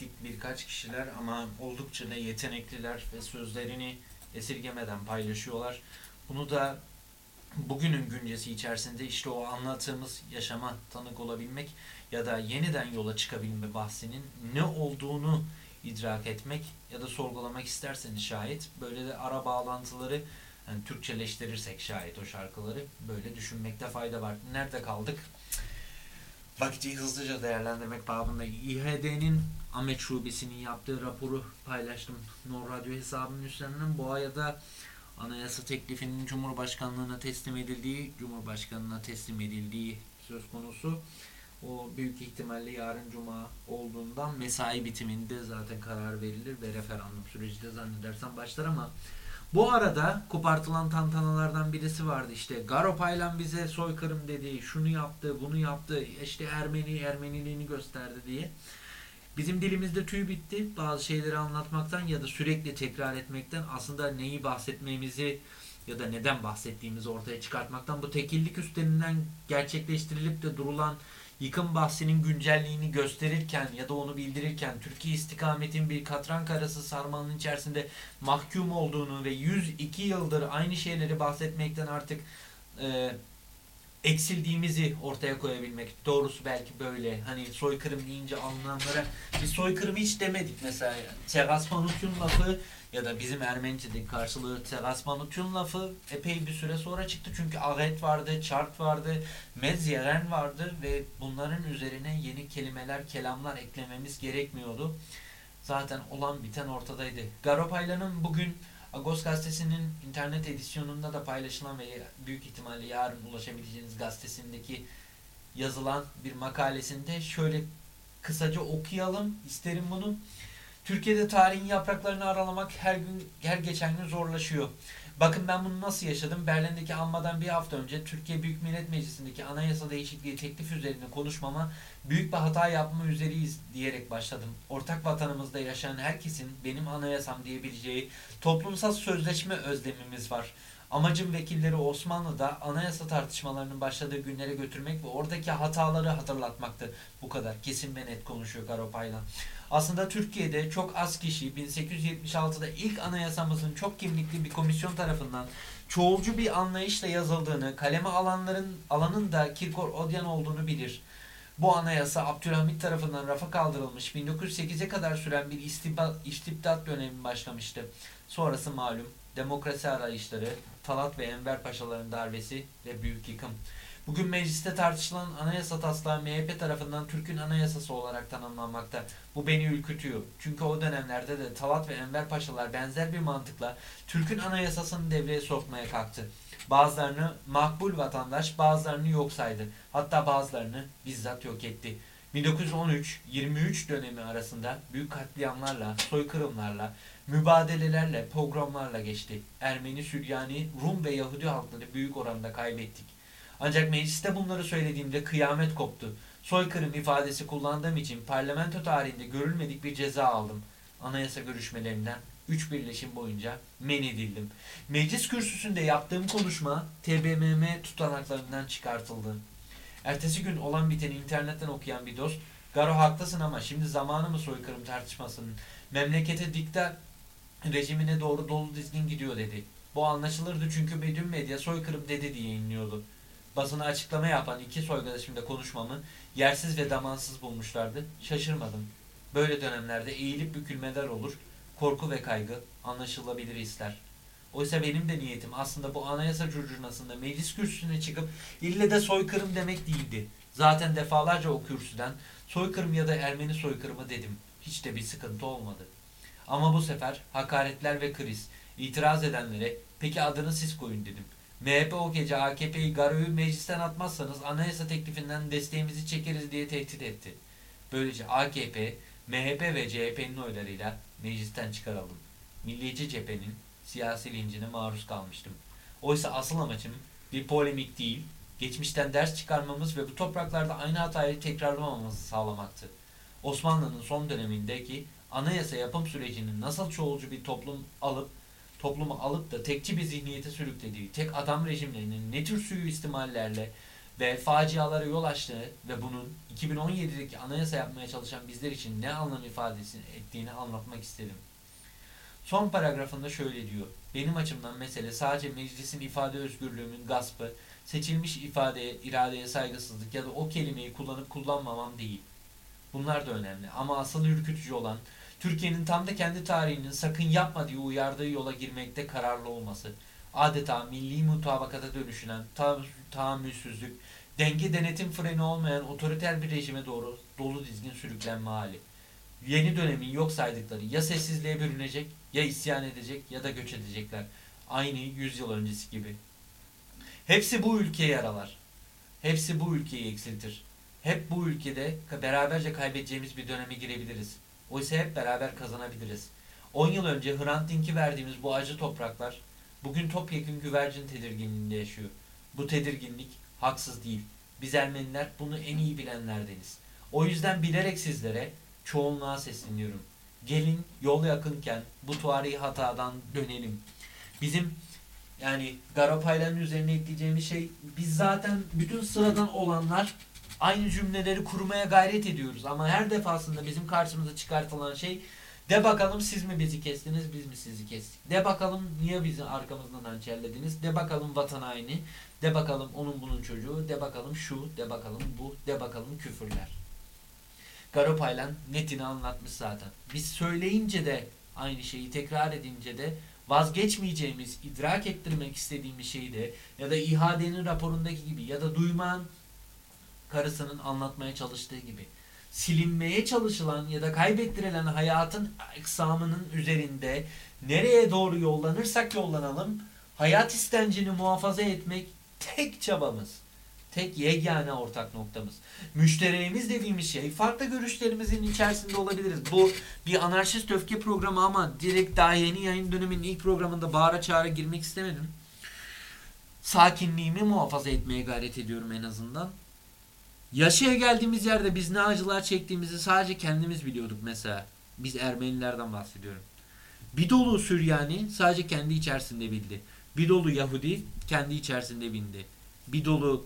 ettik birkaç kişiler ama oldukça da yetenekliler ve sözlerini esirgemeden paylaşıyorlar. Bunu da bugünün güncesi içerisinde işte o anlattığımız yaşama tanık olabilmek ya da yeniden yola çıkabilme bahsinin ne olduğunu idrak etmek ya da sorgulamak isterseniz şayet böyle de ara bağlantıları yani Türkçeleştirirsek şayet o şarkıları böyle düşünmekte fayda var. Nerede kaldık? Vakti hızlıca değerlendirmek babında İHD'nin Ahmet Şubesi'nin yaptığı raporu paylaştım Nor Radyo hesabının üzerinden. Bu ayda anayasa teklifinin Cumhurbaşkanlığına teslim edildiği, Cumhurbaşkanına teslim edildiği söz konusu. O büyük ihtimalle yarın cuma olduğundan mesai bitiminde zaten karar verilir ve referandum süreci de zannedersem başlar ama bu arada kopartılan tantanalardan birisi vardı işte Garopaylan bize soykırım dedi, şunu yaptı, bunu yaptı, işte Ermeni Ermeniliğini gösterdi diye. Bizim dilimizde tüy bitti bazı şeyleri anlatmaktan ya da sürekli tekrar etmekten aslında neyi bahsetmemizi ya da neden bahsettiğimizi ortaya çıkartmaktan bu tekillik üstlerinden gerçekleştirilip de durulan yıkım bahsinin güncelliğini gösterirken ya da onu bildirirken Türkiye istikametin bir katran karası sarmalının içerisinde mahkum olduğunu ve 102 yıldır aynı şeyleri bahsetmekten artık e, eksildiğimizi ortaya koyabilmek. Doğrusu belki böyle. Hani soykırım deyince anılanlara biz soykırım hiç demedik mesela. Terasmanut'un lafı ya da bizim Ermenice'deki karşılığı Terasmanut'un lafı epey bir süre sonra çıktı. Çünkü aret vardı, çart vardı, mezyeren vardı ve bunların üzerine yeni kelimeler, kelamlar eklememiz gerekmiyordu. Zaten olan biten ortadaydı. Garopayla'nın bugün Agos gazetesinin internet edisyonunda da paylaşılan ve büyük ihtimalle yarın ulaşabileceğiniz gazetesindeki yazılan bir makalesinde şöyle kısaca okuyalım isterim bunu. Türkiye'de tarihin yapraklarını aralamak her gün her geçen gün zorlaşıyor. Bakın ben bunu nasıl yaşadım? Berlin'deki anmadan bir hafta önce Türkiye Büyük Millet Meclisi'ndeki anayasa değişikliği teklif üzerine konuşmama büyük bir hata yapma üzereyiz diyerek başladım. Ortak vatanımızda yaşayan herkesin benim anayasam diyebileceği toplumsal sözleşme özlemimiz var. Amacım vekilleri Osmanlı'da anayasa tartışmalarının başladığı günlere götürmek ve oradaki hataları hatırlatmaktı. Bu kadar kesin ve net konuşuyor Garopaylan. Aslında Türkiye'de çok az kişi 1876'da ilk anayasamızın çok kimlikli bir komisyon tarafından çoğulcu bir anlayışla yazıldığını, kaleme alanların alanın da Kirkor Odyan olduğunu bilir. Bu anayasa Abdülhamit tarafından rafa kaldırılmış 1908'e kadar süren bir istibdat dönemi başlamıştı. Sonrası malum demokrasi arayışları, Talat ve Enver Paşaların darbesi ve büyük yıkım. Bugün mecliste tartışılan anayasa taslağı MHP tarafından Türk'ün anayasası olarak tanımlanmakta. Bu beni ürkütüyor. Çünkü o dönemlerde de Talat ve Enver Paşalar benzer bir mantıkla Türk'ün anayasasını devreye sokmaya kalktı. Bazılarını makbul vatandaş, bazılarını yok saydı. Hatta bazılarını bizzat yok etti. 1913-23 dönemi arasında büyük katliamlarla, soykırımlarla, Mübadelelerle, pogromlarla geçti. Ermeni, Süryani, Rum ve Yahudi halkları büyük oranda kaybettik. Ancak mecliste bunları söylediğimde kıyamet koptu. Soykırım ifadesi kullandığım için parlamento tarihinde görülmedik bir ceza aldım. Anayasa görüşmelerinden 3 birleşim boyunca men edildim. Meclis kürsüsünde yaptığım konuşma TBMM tutanaklarından çıkartıldı. Ertesi gün olan biteni internetten okuyan bir dost, Garo haklısın ama şimdi zamanı mı soykırım tartışmasının? Memlekete dikta rejimine doğru dolu dizgin gidiyor dedi. Bu anlaşılırdı çünkü bütün medya soykırım dedi diye inliyordu. Basına açıklama yapan iki soydaşımda konuşmamı yersiz ve damansız bulmuşlardı. Şaşırmadım. Böyle dönemlerde eğilip bükülmeler olur, korku ve kaygı anlaşılabilir ister. Oysa benim de niyetim aslında bu anayasa curcunasında meclis kürsüsüne çıkıp ille de soykırım demek değildi. Zaten defalarca o kürsüden soykırım ya da Ermeni soykırımı dedim. Hiç de bir sıkıntı olmadı. Ama bu sefer hakaretler ve kriz, itiraz edenlere peki adını siz koyun dedim. MHP o gece AKP'yi Garo'yu meclisten atmazsanız anayasa teklifinden desteğimizi çekeriz diye tehdit etti. Böylece AKP, MHP ve CHP'nin oylarıyla meclisten çıkaralım. Milliyetçi cephenin siyasi lincine maruz kalmıştım. Oysa asıl amacım bir polemik değil, geçmişten ders çıkarmamız ve bu topraklarda aynı hatayı tekrarlamamamızı sağlamaktı. Osmanlı'nın son dönemindeki anayasa yapım sürecinin nasıl çoğulcu bir toplum alıp toplumu alıp da tekçi bir zihniyete sürüklediği, tek adam rejimlerinin ne tür suyu istimallerle ve facialara yol açtığı ve bunun 2017'deki anayasa yapmaya çalışan bizler için ne anlam ifadesi ettiğini anlatmak istedim. Son paragrafında şöyle diyor. Benim açımdan mesele sadece meclisin ifade özgürlüğümün gaspı, seçilmiş ifadeye, iradeye saygısızlık ya da o kelimeyi kullanıp kullanmamam değil. Bunlar da önemli ama asıl ürkütücü olan Türkiye'nin tam da kendi tarihinin sakın yapma diye uyardığı yola girmekte kararlı olması. Adeta milli mutabakata dönüşülen ta tahammülsüzlük, denge denetim freni olmayan otoriter bir rejime doğru dolu dizgin sürüklenme hali. Yeni dönemin yok saydıkları ya sessizliğe bürünecek, ya isyan edecek ya da göç edecekler. Aynı 100 yıl öncesi gibi. Hepsi bu ülkeye yaralar. Hepsi bu ülkeyi eksiltir. Hep bu ülkede beraberce kaybedeceğimiz bir döneme girebiliriz. Oysa hep beraber kazanabiliriz. 10 yıl önce Hrant Dink'i verdiğimiz bu acı topraklar bugün topyekun güvercin tedirginliğinde yaşıyor. Bu tedirginlik haksız değil. Biz Ermeniler bunu en iyi bilenlerdeniz. O yüzden bilerek sizlere çoğunluğa sesleniyorum. Gelin yol yakınken bu tarihi hatadan dönelim. Bizim yani Garapayların üzerine ekleyeceğimiz şey biz zaten bütün sıradan olanlar aynı cümleleri kurmaya gayret ediyoruz ama her defasında bizim karşımıza çıkartılan şey de bakalım siz mi bizi kestiniz biz mi sizi kestik. De bakalım niye bizi arkamızdan hançerlediniz. De bakalım vatan haini. De bakalım onun bunun çocuğu. De bakalım şu. De bakalım bu. De bakalım küfürler. Garopaylan netini anlatmış zaten. Biz söyleyince de aynı şeyi tekrar edince de vazgeçmeyeceğimiz, idrak ettirmek istediğimiz şeyi de ya da İHA'denin raporundaki gibi ya da duyman karısının anlatmaya çalıştığı gibi silinmeye çalışılan ya da kaybettirilen hayatın eksamının üzerinde nereye doğru yollanırsak yollanalım hayat istencini muhafaza etmek tek çabamız. Tek yegane ortak noktamız. Müşterimiz dediğimiz şey farklı görüşlerimizin içerisinde olabiliriz. Bu bir anarşist öfke programı ama direkt daha yeni yayın döneminin ilk programında bağıra çağıra girmek istemedim. Sakinliğimi muhafaza etmeye gayret ediyorum en azından. Yaşaya geldiğimiz yerde biz ne acılar çektiğimizi sadece kendimiz biliyorduk mesela. Biz Ermenilerden bahsediyorum. Bir dolu Süryani sadece kendi içerisinde bildi. Bir dolu Yahudi kendi içerisinde bindi. Bir dolu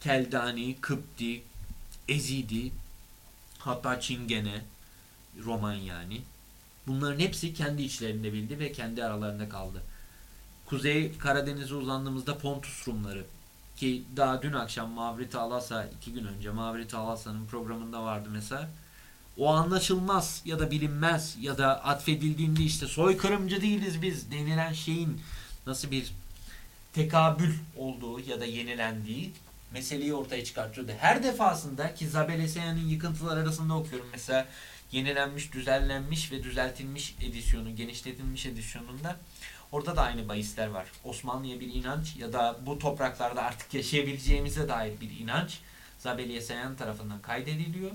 Keldani, Kıpti, Ezidi, hatta Çingene, Roman yani. Bunların hepsi kendi içlerinde bildi ve kendi aralarında kaldı. Kuzey Karadeniz'e uzandığımızda Pontus Rumları ki daha dün akşam Mavrita Alasa iki gün önce Mavrita Alasa'nın programında vardı mesela. O anlaşılmaz ya da bilinmez ya da atfedildiğinde işte soykırımcı değiliz biz denilen şeyin nasıl bir tekabül olduğu ya da yenilendiği meseleyi ortaya çıkartıyordu. Her defasında ki Zabeleseyan'ın yıkıntılar arasında okuyorum mesela yenilenmiş, düzenlenmiş ve düzeltilmiş edisyonu, genişletilmiş edisyonunda orada da aynı bahisler var. Osmanlı'ya bir inanç ya da bu topraklarda artık yaşayabileceğimize dair bir inanç Zabeliyeseyan tarafından kaydediliyor.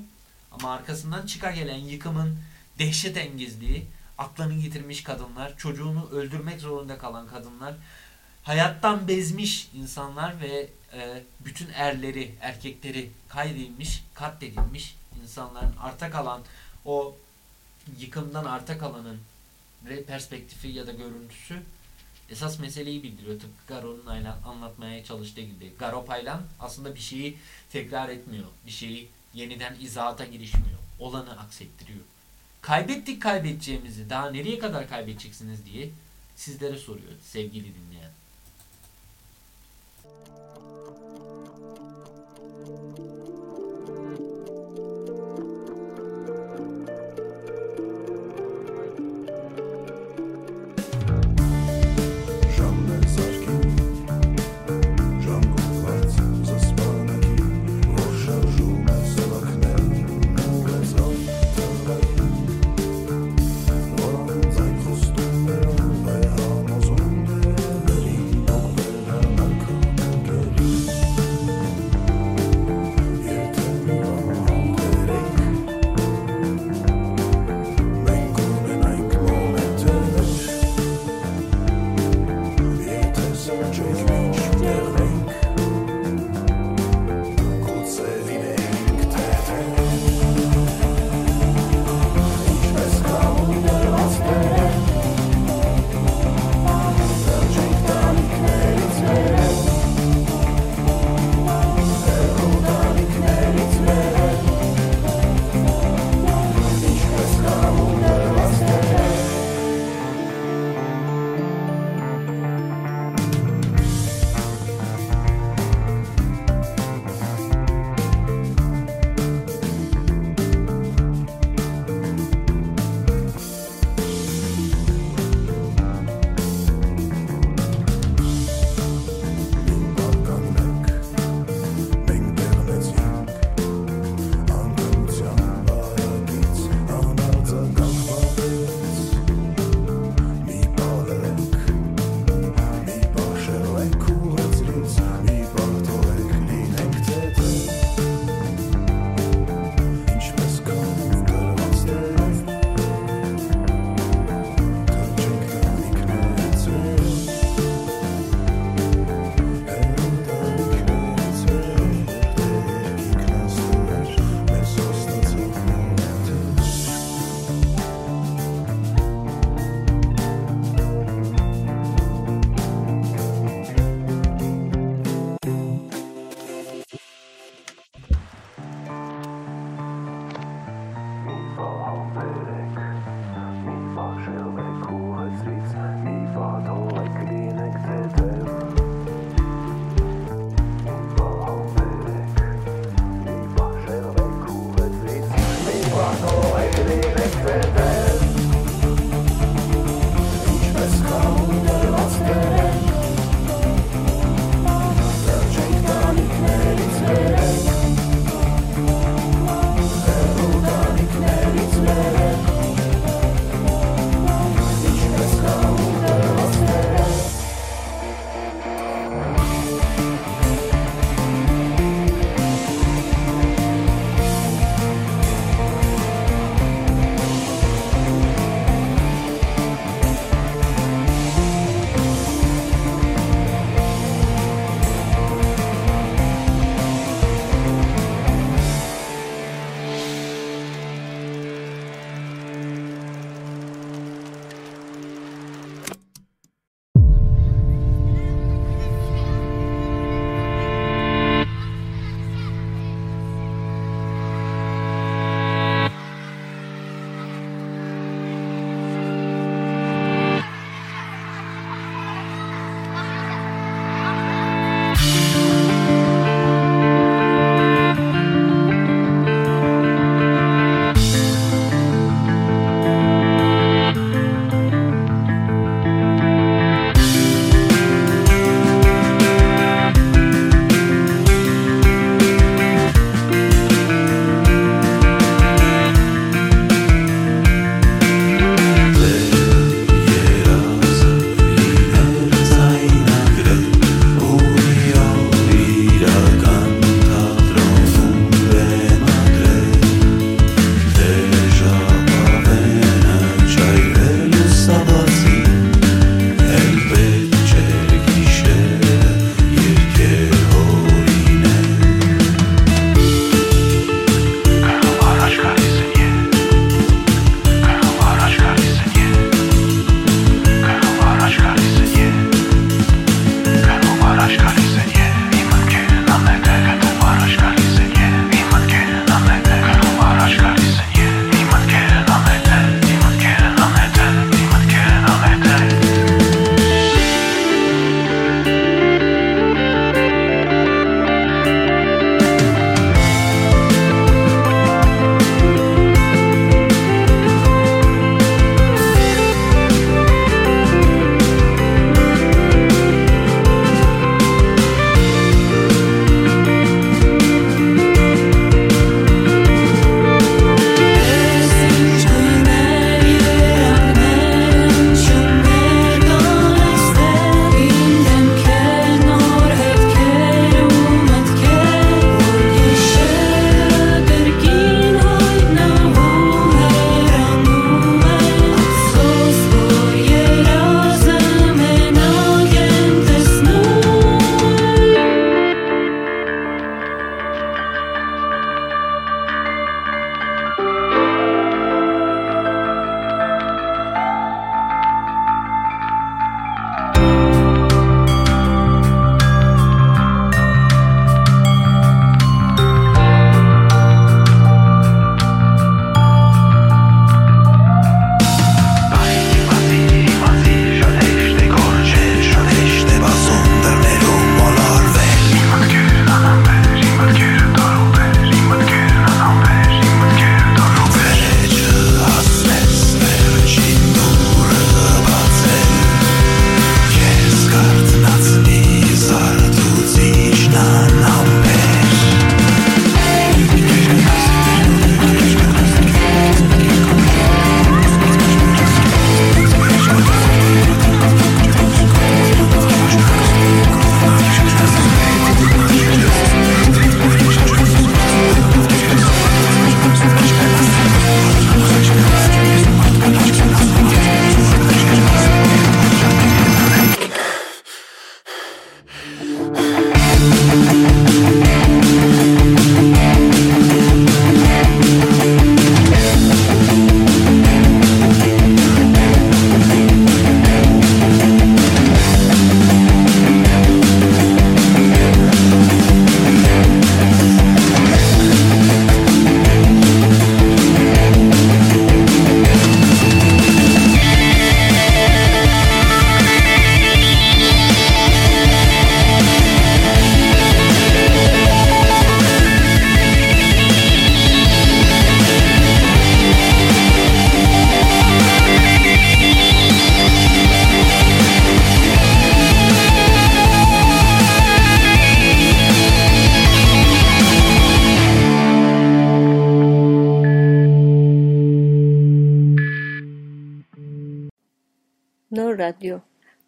Ama arkasından çıka gelen yıkımın dehşet engizliği aklını yitirmiş kadınlar, çocuğunu öldürmek zorunda kalan kadınlar, hayattan bezmiş insanlar ve e, bütün erleri, erkekleri kaydedilmiş, katledilmiş insanların arta kalan o yıkımdan arta kalanın perspektifi ya da görüntüsü esas meseleyi bildiriyor. Tıpkı Garo'nun anlatmaya çalıştığı gibi. Garo Paylan aslında bir şeyi tekrar etmiyor. Bir şeyi yeniden izahata girişmiyor. Olanı aksettiriyor. Kaybettik kaybedeceğimizi. Daha nereye kadar kaybedeceksiniz diye sizlere soruyor sevgili dinleyen.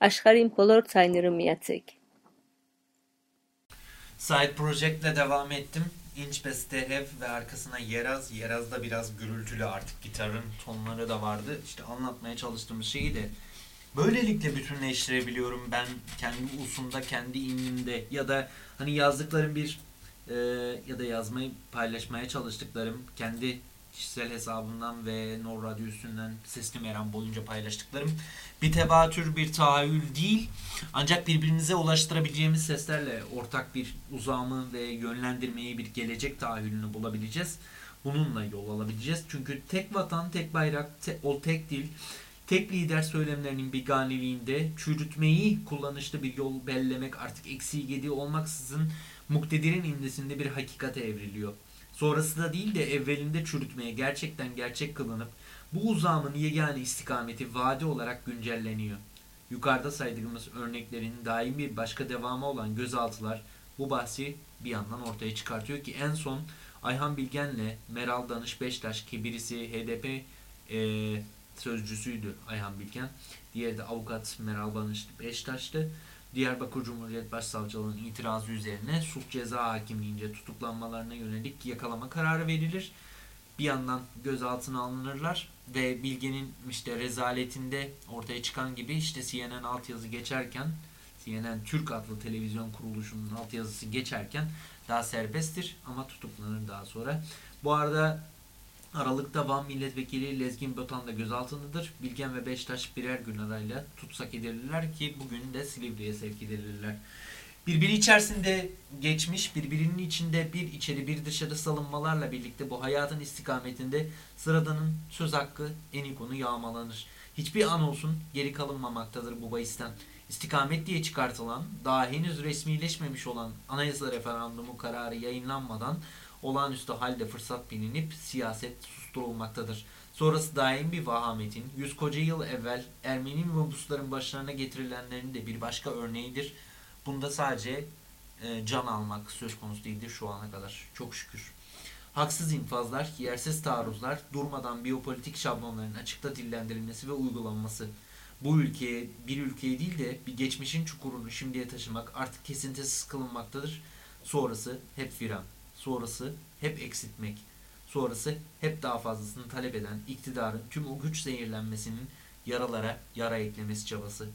աշխարհին բոլոր ցայները միացեք Side Project'le devam ettim. İnç beste ev ve arkasına Yeraz. Yeraz'da biraz gürültülü artık gitarın tonları da vardı. İşte anlatmaya çalıştığımız şeyi de böylelikle bütünleştirebiliyorum ben kendi usumda, kendi inlimde ya da hani yazdıklarım bir e, ya da yazmayı paylaşmaya çalıştıklarım kendi kişisel hesabımdan ve Nor Radyo üstünden Sesli Meram boyunca paylaştıklarım bir tevatür, bir tahayyül değil ancak birbirimize ulaştırabileceğimiz seslerle ortak bir uzamı ve yönlendirmeyi bir gelecek tahayyülünü bulabileceğiz. Bununla yol alabileceğiz. Çünkü tek vatan, tek bayrak, te- o tek dil, tek lider söylemlerinin biganeliğinde çürütmeyi kullanışlı bir yol bellemek artık eksiği gediği olmaksızın muktedirin imdesinde bir hakikate evriliyor. Sonrası da değil de evvelinde çürütmeye gerçekten gerçek kılınıp bu uzamın yegane istikameti vade olarak güncelleniyor. Yukarıda saydığımız örneklerin daim bir başka devamı olan gözaltılar bu bahsi bir yandan ortaya çıkartıyor ki en son Ayhan Bilgen'le Meral Danış Beştaş ki birisi HDP eee, sözcüsüydü Ayhan Bilgen. Diğeri de avukat Meral Danış Beştaş'tı. Diyarbakır Cumhuriyet Başsavcılığı'nın itirazı üzerine suç ceza hakimliğince tutuklanmalarına yönelik yakalama kararı verilir. Bir yandan gözaltına alınırlar ve Bilge'nin işte rezaletinde ortaya çıkan gibi işte CNN altyazı geçerken CNN Türk adlı televizyon kuruluşunun altyazısı geçerken daha serbesttir ama tutuklanır daha sonra. Bu arada Aralık'ta Van Milletvekili Lezgin Bötan da gözaltındadır. Bilgen ve Beştaş birer gün arayla tutsak edilirler ki bugün de Silivri'ye sevk edilirler. Birbiri içerisinde geçmiş, birbirinin içinde bir içeri bir dışarı salınmalarla birlikte bu hayatın istikametinde sıradanın söz hakkı en ikonu yağmalanır. Hiçbir an olsun geri kalınmamaktadır bu bahisten. İstikamet diye çıkartılan, daha henüz resmileşmemiş olan anayasa referandumu kararı yayınlanmadan olağanüstü halde fırsat bilinip siyaset susturulmaktadır. Sonrası daim bir vahametin, yüz koca yıl evvel Ermeni ve Rusların başlarına getirilenlerin de bir başka örneğidir. Bunda sadece e, can almak söz konusu değildir şu ana kadar. Çok şükür. Haksız infazlar, yersiz taarruzlar, durmadan biyopolitik şablonların açıkta dillendirilmesi ve uygulanması. Bu ülkeye, bir ülkeye değil de bir geçmişin çukurunu şimdiye taşımak artık kesintisiz kılınmaktadır. Sonrası hep viran. Sonrası hep eksiltmek. Sonrası hep daha fazlasını talep eden iktidarın tüm o güç zehirlenmesinin yaralara yara eklemesi çabası.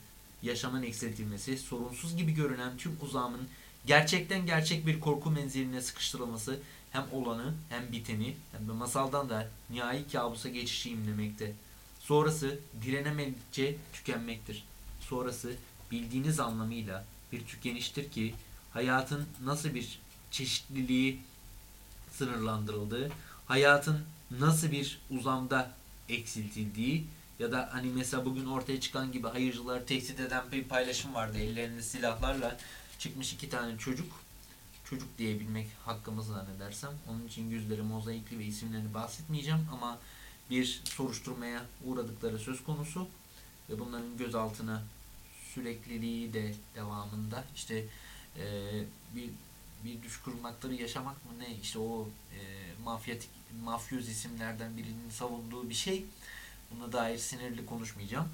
Yaşamın eksiltilmesi, sorunsuz gibi görünen tüm uzamın gerçekten gerçek bir korku menziline sıkıştırılması hem olanı hem biteni hem de masaldan da nihai kabusa geçişi imlemekte. Sonrası direnemedikçe tükenmektir. Sonrası bildiğiniz anlamıyla bir tükeniştir ki hayatın nasıl bir çeşitliliği sınırlandırıldığı, hayatın nasıl bir uzamda eksiltildiği ya da hani mesela bugün ortaya çıkan gibi hayırcıları tehdit eden bir paylaşım vardı. Ellerinde silahlarla çıkmış iki tane çocuk. Çocuk diyebilmek hakkımız zannedersem. Onun için yüzleri mozaikli ve isimlerini bahsetmeyeceğim ama bir soruşturmaya uğradıkları söz konusu ve bunların gözaltına sürekliliği de devamında işte eee, bir bir düş kurmakları yaşamak mı ne işte o e, mafyatik mafyoz isimlerden birinin savunduğu bir şey. Buna dair sinirli konuşmayacağım.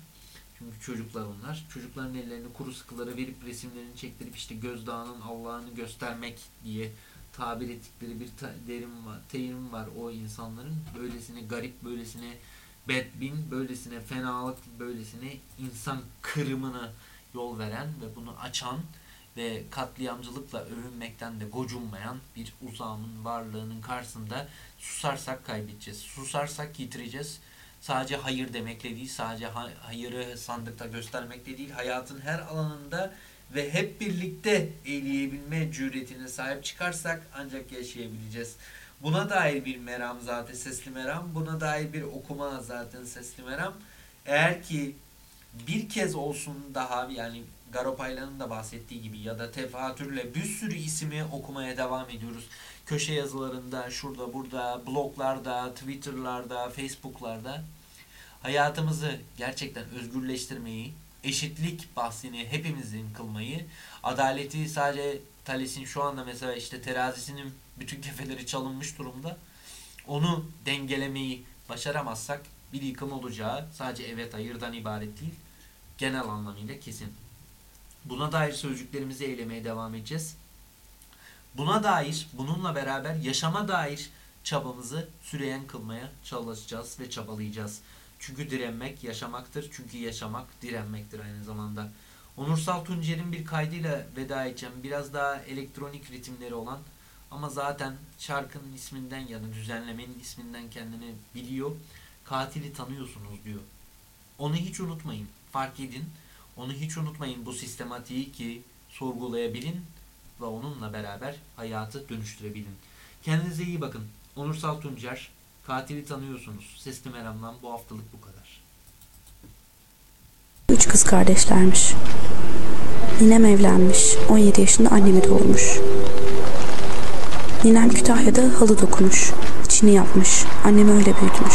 Çünkü çocuklar onlar. Çocukların ellerini kuru sıkılara verip resimlerini çektirip işte gözdağının Allah'ını göstermek diye tabir ettikleri bir derim var, terim var o insanların. Böylesine garip, böylesine bedbin, böylesine fenalık, böylesine insan kırımına yol veren ve bunu açan ve katliamcılıkla övünmekten de gocunmayan bir uzağımın varlığının karşısında susarsak kaybedeceğiz. Susarsak yitireceğiz. Sadece hayır demekle değil, sadece ha- hayırı sandıkta göstermekle değil, hayatın her alanında ve hep birlikte eğleyebilme cüretine sahip çıkarsak ancak yaşayabileceğiz. Buna dair bir meram zaten sesli meram, buna dair bir okuma zaten sesli meram. Eğer ki bir kez olsun daha yani Garopaylan'ın da bahsettiği gibi ya da tefatürle bir sürü ismi okumaya devam ediyoruz. Köşe yazılarında, şurada burada, bloglarda, Twitter'larda, Facebook'larda hayatımızı gerçekten özgürleştirmeyi, eşitlik bahsini hepimizin kılmayı, adaleti sadece Thales'in şu anda mesela işte terazisinin bütün kefeleri çalınmış durumda. Onu dengelemeyi başaramazsak bir yıkım olacağı sadece evet hayırdan ibaret değil, genel anlamıyla kesin. Buna dair sözcüklerimizi eylemeye devam edeceğiz. Buna dair, bununla beraber yaşama dair çabamızı süreyen kılmaya çalışacağız ve çabalayacağız. Çünkü direnmek yaşamaktır. Çünkü yaşamak direnmektir aynı zamanda. Onursal Tuncer'in bir kaydıyla veda edeceğim. Biraz daha elektronik ritimleri olan ama zaten şarkının isminden ya da düzenlemenin isminden kendini biliyor. Katili tanıyorsunuz diyor. Onu hiç unutmayın. Fark edin. Onu hiç unutmayın bu sistematiği ki sorgulayabilin ve onunla beraber hayatı dönüştürebilin. Kendinize iyi bakın. Onursal Tuncer, katili tanıyorsunuz. Sesli Meram'dan bu haftalık bu kadar. Üç kız kardeşlermiş. Ninem evlenmiş. 17 yaşında annemi doğurmuş. Ninem Kütahya'da halı dokumuş. İçini yapmış. Annemi öyle büyütmüş.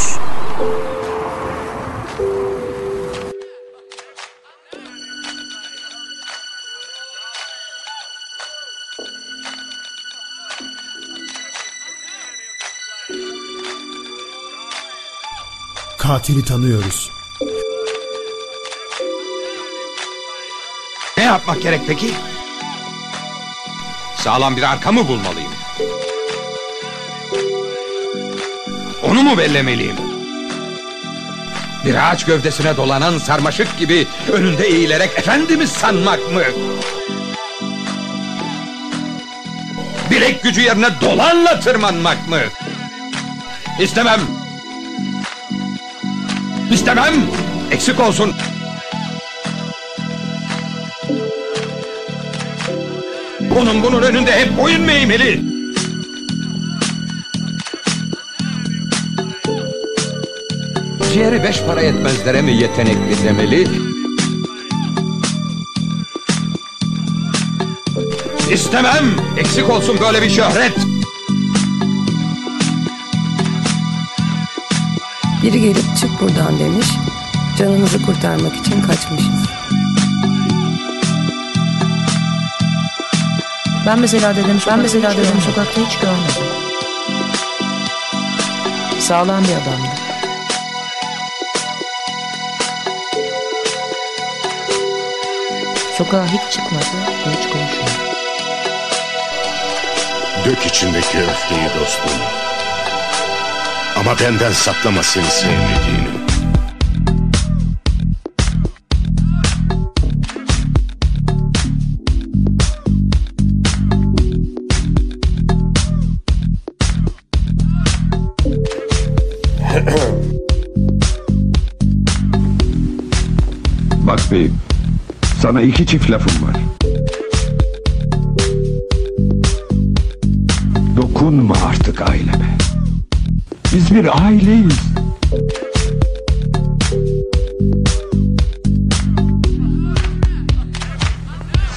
Katili tanıyoruz. Ne yapmak gerek peki? Sağlam bir arka mı bulmalıyım? Onu mu bellemeliyim? Bir ağaç gövdesine dolanan sarmaşık gibi önünde eğilerek efendimiz sanmak mı? Bilek gücü yerine dolanla tırmanmak mı? İstemem. İstemem. Eksik olsun. Onun bunun önünde hep boyun mu eğmeli? Ciğeri beş para etmezlere mi yetenekli demeli? İstemem! Eksik olsun böyle bir şöhret! Biri gelip çık buradan demiş. Canımızı kurtarmak için kaçmışız. Ben mesela dedim ben mesela dedim sokakta hiç görmedim. Sağlam bir adamdı. Sokağa hiç çıkmadı ve hiç konuşmadı. Dök içindeki öfkeyi dostum. Ama benden saklama seni sevmediğini. Bak beyim, sana iki çift lafım var. Dokunma artık aileme. Biz bir aileyiz.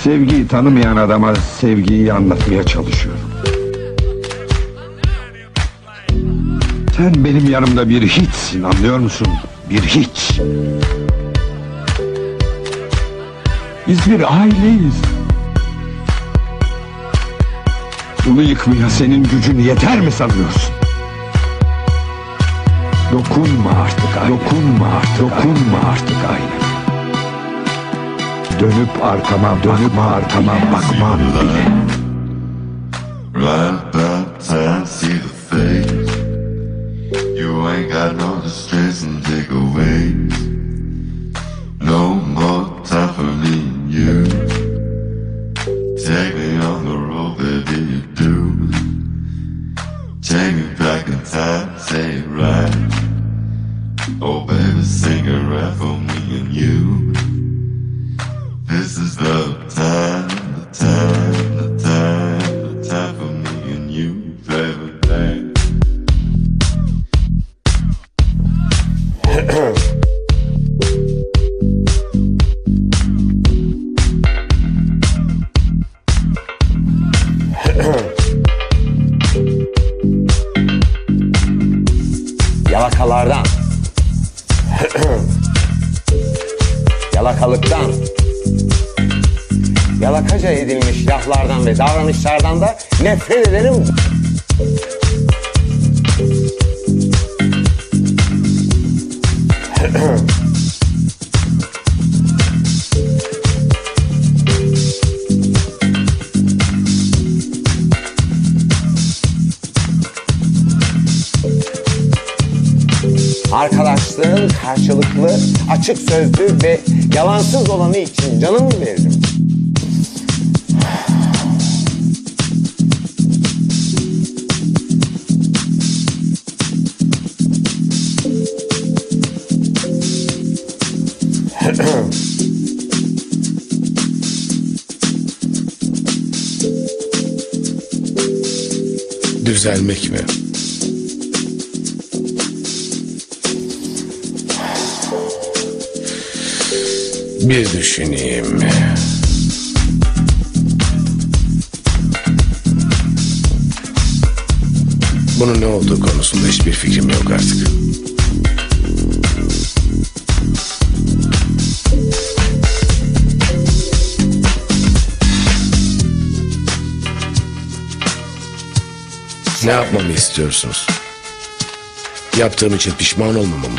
Sevgiyi tanımayan adama sevgiyi anlatmaya çalışıyorum. Sen benim yanımda bir hiçsin anlıyor musun? Bir hiç. Biz bir aileyiz. Bunu yıkmaya senin gücün yeter mi sanıyorsun? Dokunma artık aileme. Dokunma artık. Dokunma artık aileme. Dönüp arkama dönüp arkama bakmam bile. Davranışlardan da nefret ederim. Arkadaşlığın karşılıklı, açık sözlü ve yalansız olanı için canımı veririm. Düzelmek mi? Bir düşüneyim. Bunun ne olduğu konusunda hiçbir fikrim yok artık. Ne yapmamı istiyorsunuz? Yaptığım için pişman olmamı mı?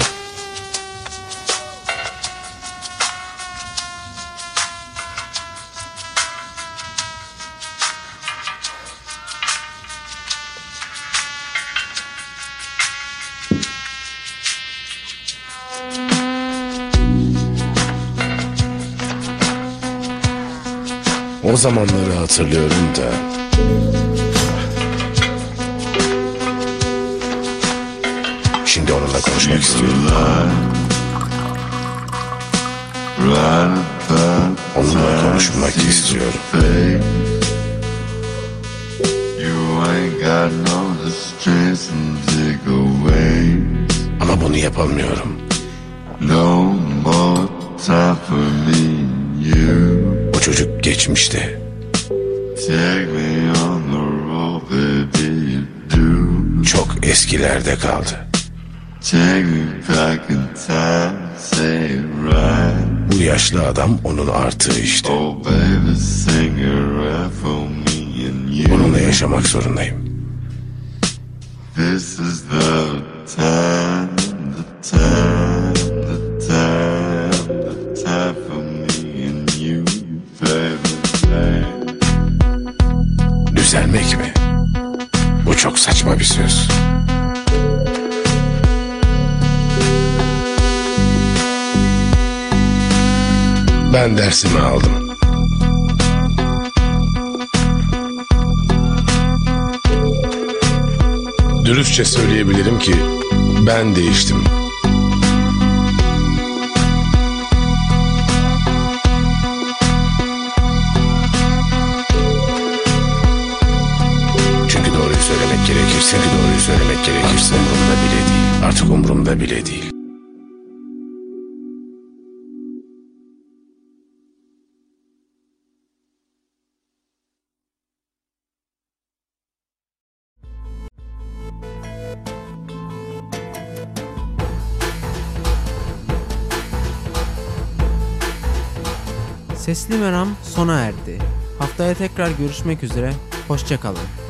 O zamanları hatırlıyorum da istiyorum. Onunla konuşmak istiyorum. Ama bunu yapamıyorum. No more time for me and you. Bu çocuk geçmişte. Take me on the road, baby, you do. Çok eskilerde kaldı. Bu yaşlı adam onun artığı işte. Baby, sing it right for me and you. Onunla yaşamak zorundayım. This is the time, the time, the time, the time for me and you, baby. Düzelmek mi? Bu çok saçma bir söz. Ben dersimi aldım. Dürüstçe söyleyebilirim ki ben değiştim. Çünkü doğruyu söylemek gerekirse, çünkü doğruyu söylemek gerekirse umurumda bile değil. Artık umurumda bile değil. Sesli Meram sona erdi. Haftaya tekrar görüşmek üzere. Hoşçakalın.